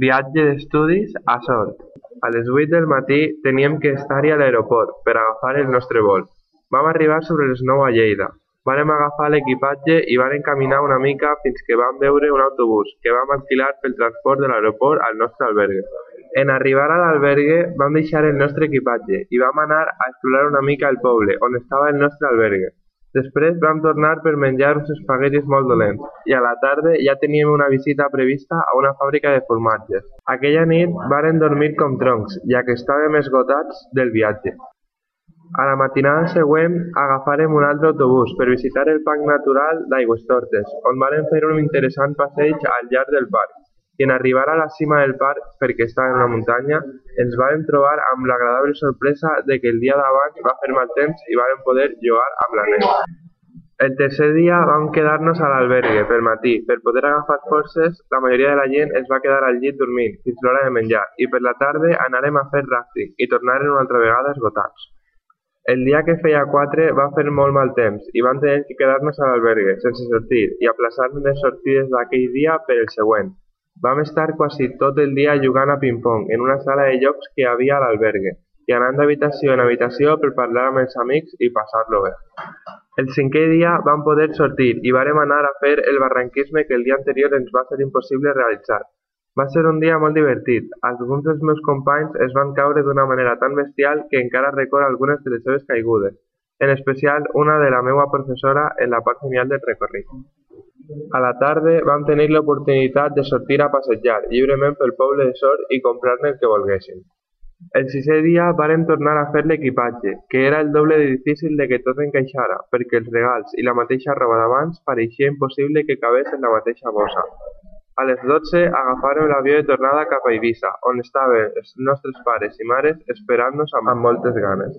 Viatge d'estudis a Sort. A les huit del matí teníem que estar-hi a l'aeroport per agafar el nostre vol. Vam arribar sobre les nou a Lleida. Vàrem agafar l'equipatge i vàrem caminar una mica fins que vam veure un autobús que vam alquilar pel transport de l'aeroport al nostre albergue. En arribar a l'albergue vam deixar el nostre equipatge i vam anar a explorar una mica el poble on estava el nostre albergue. Després vam tornar per menjar uns espaguetis molt dolents i a la tarda ja teníem una visita prevista a una fàbrica de formatges. Aquella nit vàrem dormir com troncs, ja que estàvem esgotats del viatge. A la matinada següent agafàrem un altre autobús per visitar el Parc Natural d'Aigüestortes, on vàrem fer un interessant passeig al llarg del parc en arribar a la cima del parc, perquè estava en una muntanya, ens vàrem trobar amb l'agradable sorpresa de que el dia d'abans va fer mal temps i vàrem poder jugar amb la neu. El tercer dia vam quedar-nos a l'albergue pel matí. Per poder agafar forces, la majoria de la gent es va quedar al llit dormint fins l'hora de menjar i per la tarda anàrem a fer rafting i tornarem una altra vegada esgotats. El dia que feia quatre va fer molt mal temps i vam tenir que quedar-nos a l'albergue sense sortir i aplaçar les sortides d'aquell dia per el següent. Vam estar quasi tot el dia jugant a ping-pong en una sala de jocs que hi havia a l'albergue i anant d'habitació en habitació per parlar amb els amics i passar-lo bé. El cinquè dia vam poder sortir i vàrem anar a fer el barranquisme que el dia anterior ens va ser impossible realitzar. Va ser un dia molt divertit. Alguns dels meus companys es van caure d'una manera tan bestial que encara record algunes de les seves caigudes, en especial una de la meva professora en la part final del recorrit. A la tarda vam tenir l'oportunitat de sortir a passejar lliurement pel poble de Sort i comprar-ne el que volguéssim. El sisè dia vàrem tornar a fer l'equipatge, que era el doble de difícil de que tot encaixara, perquè els regals i la mateixa roba d'abans pareixia impossible que cabés en la mateixa bossa. A les dotze agafàrem l'avió de tornada cap a Eivissa, on estaven els nostres pares i mares esperant-nos amb moltes ganes.